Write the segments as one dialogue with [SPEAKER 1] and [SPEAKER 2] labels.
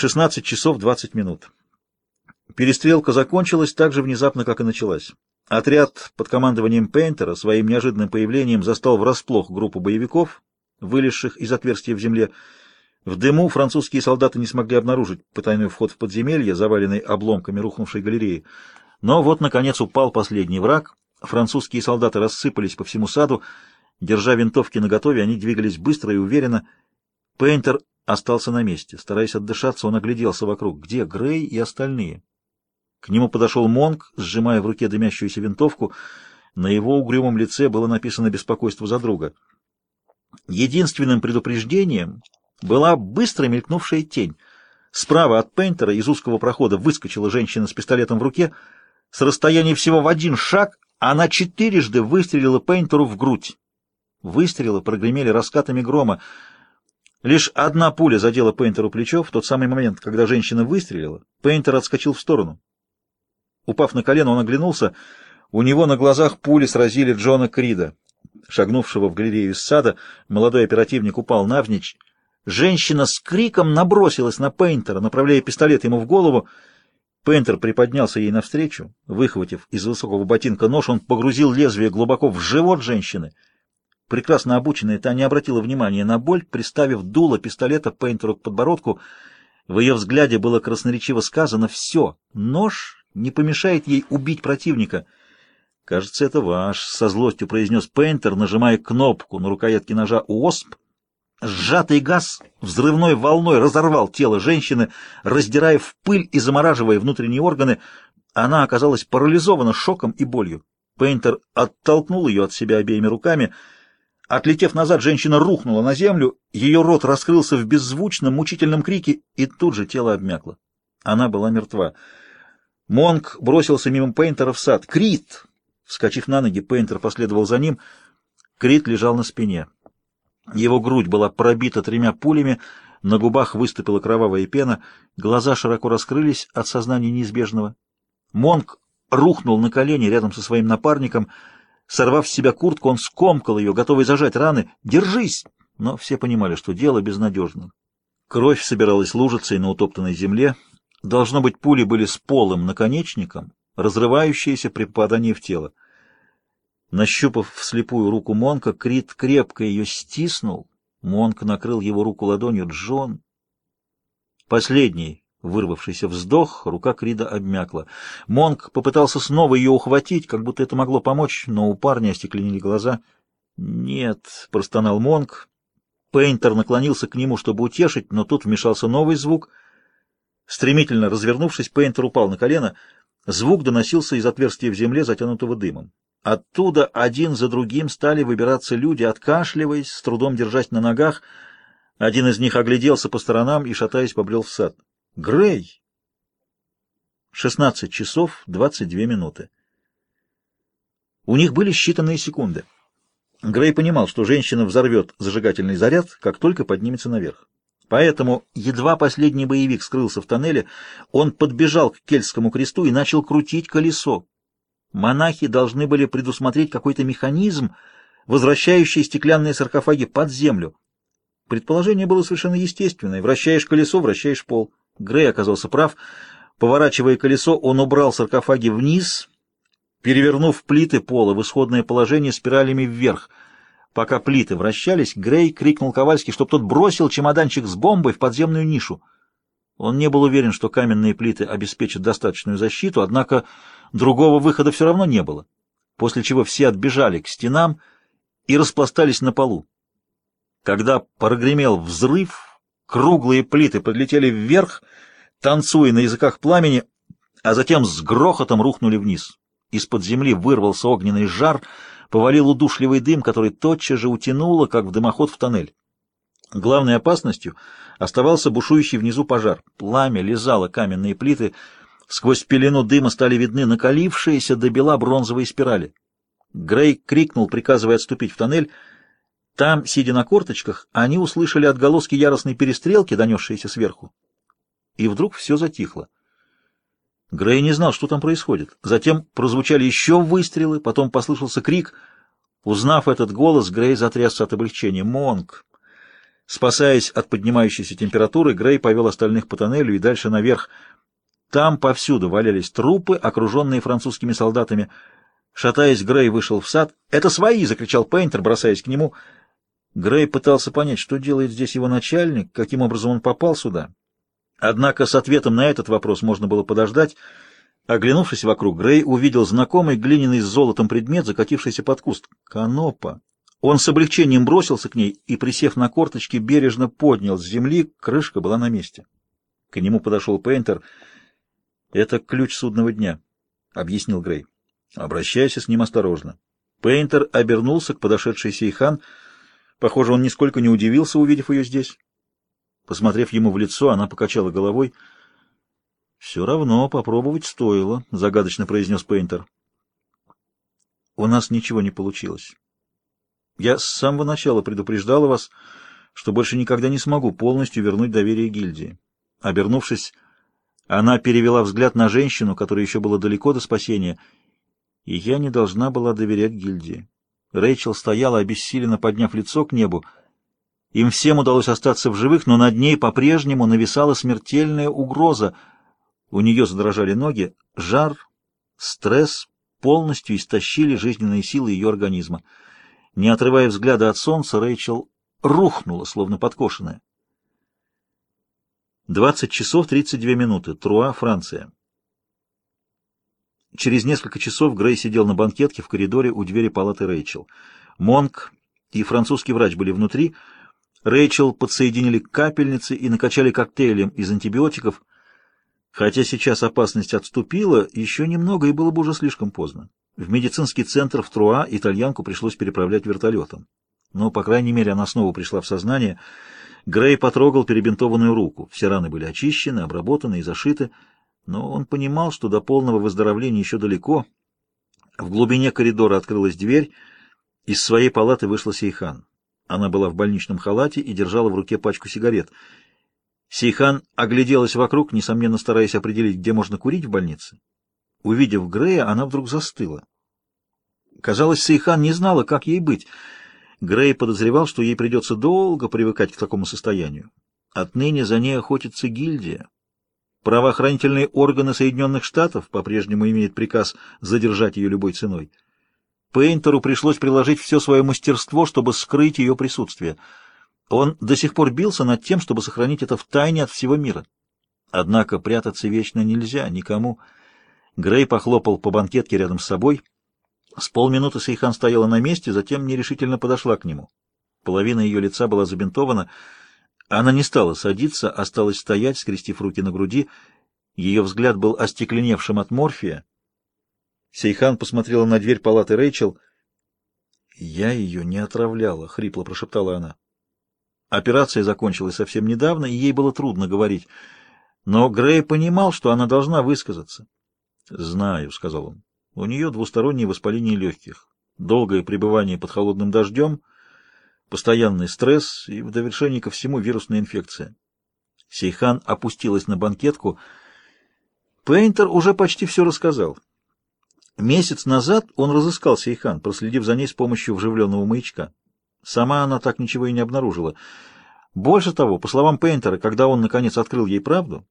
[SPEAKER 1] 16 часов 20 минут. Перестрелка закончилась так же внезапно, как и началась. Отряд под командованием Пейнтера своим неожиданным появлением застал врасплох группу боевиков, вылезших из отверстия в земле. В дыму французские солдаты не смогли обнаружить потайной вход в подземелье, заваленный обломками рухнувшей галереи. Но вот, наконец, упал последний враг. Французские солдаты рассыпались по всему саду. Держа винтовки наготове, они двигались быстро и уверенно. Пейнтер остался на месте. Стараясь отдышаться, он огляделся вокруг. Где Грей и остальные? К нему подошел Монг, сжимая в руке дымящуюся винтовку. На его угрюмом лице было написано беспокойство за друга. Единственным предупреждением была быстро мелькнувшая тень. Справа от Пейнтера из узкого прохода выскочила женщина с пистолетом в руке. С расстояния всего в один шаг она четырежды выстрелила Пейнтеру в грудь. Выстрелы прогремели раскатами грома. Лишь одна пуля задела Пейнтеру плечо. В тот самый момент, когда женщина выстрелила, Пейнтер отскочил в сторону. Упав на колено, он оглянулся. У него на глазах пули сразили Джона Крида. Шагнувшего в галерею из сада, молодой оперативник упал навзничь. Женщина с криком набросилась на Пейнтера, направляя пистолет ему в голову. Пейнтер приподнялся ей навстречу. Выхватив из высокого ботинка нож, он погрузил лезвие глубоко в живот женщины. Прекрасно обученная, та не обратила внимания на боль, приставив дуло пистолета Пейнтеру к подбородку. В ее взгляде было красноречиво сказано «все». Нож не помешает ей убить противника. «Кажется, это ваш», — со злостью произнес Пейнтер, нажимая кнопку на рукоятке ножа УОСП. Сжатый газ взрывной волной разорвал тело женщины, раздирая в пыль и замораживая внутренние органы. Она оказалась парализована шоком и болью. Пейнтер оттолкнул ее от себя обеими руками. Отлетев назад, женщина рухнула на землю, ее рот раскрылся в беззвучном, мучительном крике, и тут же тело обмякло. Она была мертва. Монк бросился мимо Пейнтера в сад. «Крит!» Вскочив на ноги, Пейнтер последовал за ним. Крит лежал на спине. Его грудь была пробита тремя пулями, на губах выступила кровавая пена, глаза широко раскрылись от сознания неизбежного. Монк рухнул на колени рядом со своим напарником. Сорвав с себя куртку, он скомкал ее, готовый зажать раны. «Держись!» Но все понимали, что дело безнадежно. Кровь собиралась лужицей на утоптанной земле. Должно быть, пули были с полым наконечником, разрывающиеся при попадании в тело. Нащупав вслепую руку Монка, Крит крепко ее стиснул. Монк накрыл его руку ладонью. «Джон!» Последний, вырвавшийся вздох, рука Крида обмякла. Монк попытался снова ее ухватить, как будто это могло помочь, но у парня остекленели глаза. «Нет», — простонал Монк. Пейнтер наклонился к нему, чтобы утешить, но тут вмешался новый звук — Стремительно развернувшись, Пейнтер упал на колено. Звук доносился из отверстия в земле, затянутого дымом. Оттуда один за другим стали выбираться люди, откашливаясь, с трудом держась на ногах. Один из них огляделся по сторонам и, шатаясь, побрел в сад. «Грей!» 16 часов 22 минуты. У них были считанные секунды. Грей понимал, что женщина взорвет зажигательный заряд, как только поднимется наверх. Поэтому, едва последний боевик скрылся в тоннеле, он подбежал к кельтскому кресту и начал крутить колесо. Монахи должны были предусмотреть какой-то механизм, возвращающий стеклянные саркофаги под землю. Предположение было совершенно естественное. Вращаешь колесо, вращаешь пол. Грей оказался прав. Поворачивая колесо, он убрал саркофаги вниз, перевернув плиты пола в исходное положение спиралями вверх — Пока плиты вращались, Грей крикнул Ковальски, чтобы тот бросил чемоданчик с бомбой в подземную нишу. Он не был уверен, что каменные плиты обеспечат достаточную защиту, однако другого выхода все равно не было, после чего все отбежали к стенам и распластались на полу. Когда прогремел взрыв, круглые плиты подлетели вверх, танцуя на языках пламени, а затем с грохотом рухнули вниз. Из-под земли вырвался огненный жар — повалил удушливый дым, который тотчас же утянуло, как в дымоход в тоннель. Главной опасностью оставался бушующий внизу пожар. Пламя лизало каменные плиты, сквозь пелену дыма стали видны накалившиеся до бела бронзовые спирали. Грей крикнул, приказывая отступить в тоннель. Там, сидя на корточках, они услышали отголоски яростной перестрелки, донесшиеся сверху. И вдруг все затихло. Грей не знал, что там происходит. Затем прозвучали еще выстрелы, потом послышался крик. Узнав этот голос, Грей затрясся от облегчения. «Монг!» Спасаясь от поднимающейся температуры, Грей повел остальных по тоннелю и дальше наверх. Там повсюду валялись трупы, окруженные французскими солдатами. Шатаясь, Грей вышел в сад. «Это свои!» — закричал Пейнтер, бросаясь к нему. Грей пытался понять, что делает здесь его начальник, каким образом он попал сюда. Однако с ответом на этот вопрос можно было подождать. Оглянувшись вокруг, Грей увидел знакомый глиняный с золотом предмет, закатившийся под куст. Канопа. Он с облегчением бросился к ней и, присев на корточки, бережно поднял с земли, крышка была на месте. К нему подошел Пейнтер. «Это ключ судного дня», — объяснил Грей. «Обращайся с ним осторожно». Пейнтер обернулся к подошедшей Сейхан. Похоже, он нисколько не удивился, увидев ее здесь. Посмотрев ему в лицо, она покачала головой. «Все равно попробовать стоило», — загадочно произнес Пейнтер. «У нас ничего не получилось. Я с самого начала предупреждала вас, что больше никогда не смогу полностью вернуть доверие гильдии». Обернувшись, она перевела взгляд на женщину, которая еще была далеко до спасения, и я не должна была доверять гильдии. Рэйчел стояла, обессиленно подняв лицо к небу, — им всем удалось остаться в живых, но над ней по-прежнему нависала смертельная угроза. У нее задрожали ноги, жар, стресс полностью истощили жизненные силы ее организма. Не отрывая взгляда от солнца, Рэйчел рухнула, словно подкошенная. 20 часов 32 минуты. Труа, Франция. Через несколько часов Грей сидел на банкетке в коридоре у двери палаты Рэйчел. Монк и французский врач были внутри, Рэйчел подсоединили к капельнице и накачали коктейлем из антибиотиков. Хотя сейчас опасность отступила, еще немного и было бы уже слишком поздно. В медицинский центр в Труа итальянку пришлось переправлять вертолетом. Но, по крайней мере, она снова пришла в сознание. Грей потрогал перебинтованную руку. Все раны были очищены, обработаны и зашиты, но он понимал, что до полного выздоровления еще далеко. В глубине коридора открылась дверь, из своей палаты вышла Сейхан. Она была в больничном халате и держала в руке пачку сигарет. Сейхан огляделась вокруг, несомненно стараясь определить, где можно курить в больнице. Увидев Грея, она вдруг застыла. Казалось, Сейхан не знала, как ей быть. Грей подозревал, что ей придется долго привыкать к такому состоянию. Отныне за ней охотится гильдия. Правоохранительные органы Соединенных Штатов по-прежнему имеют приказ задержать ее любой ценой. Пейнтеру пришлось приложить все свое мастерство, чтобы скрыть ее присутствие. Он до сих пор бился над тем, чтобы сохранить это в тайне от всего мира. Однако прятаться вечно нельзя никому. Грей похлопал по банкетке рядом с собой. С полминуты Сейхан стояла на месте, затем нерешительно подошла к нему. Половина ее лица была забинтована. Она не стала садиться, осталась стоять, скрестив руки на груди. Ее взгляд был остекленевшим от морфия. Сейхан посмотрела на дверь палаты Рэйчел. «Я ее не отравляла», — хрипло прошептала она. Операция закончилась совсем недавно, и ей было трудно говорить. Но Грей понимал, что она должна высказаться. «Знаю», — сказал он. «У нее двустороннее воспаление легких, долгое пребывание под холодным дождем, постоянный стресс и, в довершении ко всему, вирусная инфекция». Сейхан опустилась на банкетку. Пейнтер уже почти все рассказал. Месяц назад он разыскал Сейхан, проследив за ней с помощью вживленного маячка. Сама она так ничего и не обнаружила. Больше того, по словам Пейнтера, когда он, наконец, открыл ей правду,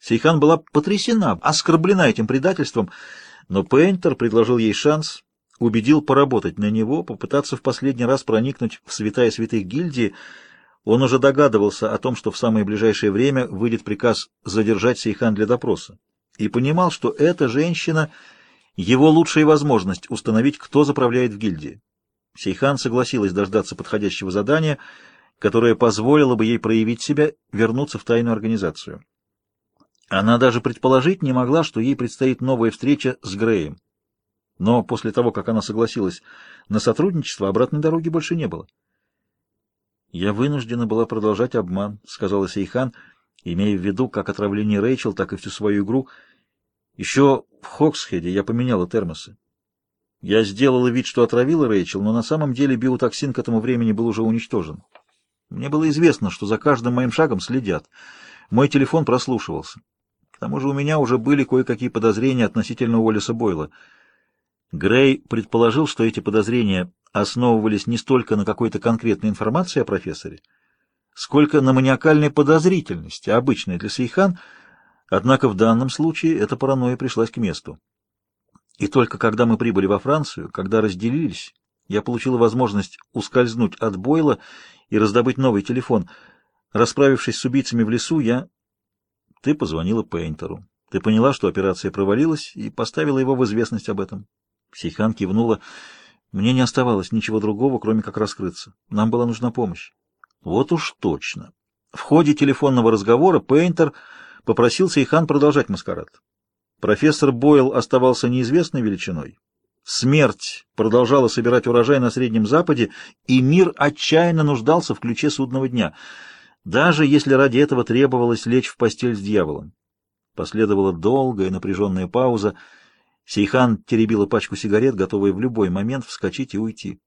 [SPEAKER 1] Сейхан была потрясена, оскорблена этим предательством, но Пейнтер предложил ей шанс, убедил поработать на него, попытаться в последний раз проникнуть в святая святых гильдии. Он уже догадывался о том, что в самое ближайшее время выйдет приказ задержать Сейхан для допроса, и понимал, что эта женщина — его лучшая возможность установить, кто заправляет в гильдии. Сейхан согласилась дождаться подходящего задания, которое позволило бы ей проявить себя, вернуться в тайную организацию. Она даже предположить не могла, что ей предстоит новая встреча с Греем. Но после того, как она согласилась на сотрудничество, обратной дороги больше не было. «Я вынуждена была продолжать обман», — сказала Сейхан, имея в виду как отравление Рэйчел, так и всю свою игру — еще в Хоксхеде я поменяла термосы. Я сделала вид, что отравила Рэйчел, но на самом деле биотоксин к этому времени был уже уничтожен. Мне было известно, что за каждым моим шагом следят. Мой телефон прослушивался. К тому же у меня уже были кое-какие подозрения относительно Уоллеса Бойла. Грей предположил, что эти подозрения основывались не столько на какой-то конкретной информации о профессоре, сколько на маниакальной подозрительности, обычной для Сейхан, однако в данном случае эта паранойя пришлась к месту. И только когда мы прибыли во Францию, когда разделились, я получила возможность ускользнуть от Бойла и раздобыть новый телефон. Расправившись с убийцами в лесу, я... Ты позвонила Пейнтеру. Ты поняла, что операция провалилась, и поставила его в известность об этом. Сейхан кивнула. Мне не оставалось ничего другого, кроме как раскрыться. Нам была нужна помощь. Вот уж точно. В ходе телефонного разговора Пейнтер попросил Сейхан продолжать маскарад. Профессор Бойл оставался неизвестной величиной. Смерть продолжала собирать урожай на Среднем Западе, и мир отчаянно нуждался в ключе судного дня, даже если ради этого требовалось лечь в постель с дьяволом. Последовала долгая напряженная пауза. Сейхан теребила пачку сигарет, готовая в любой момент вскочить и уйти.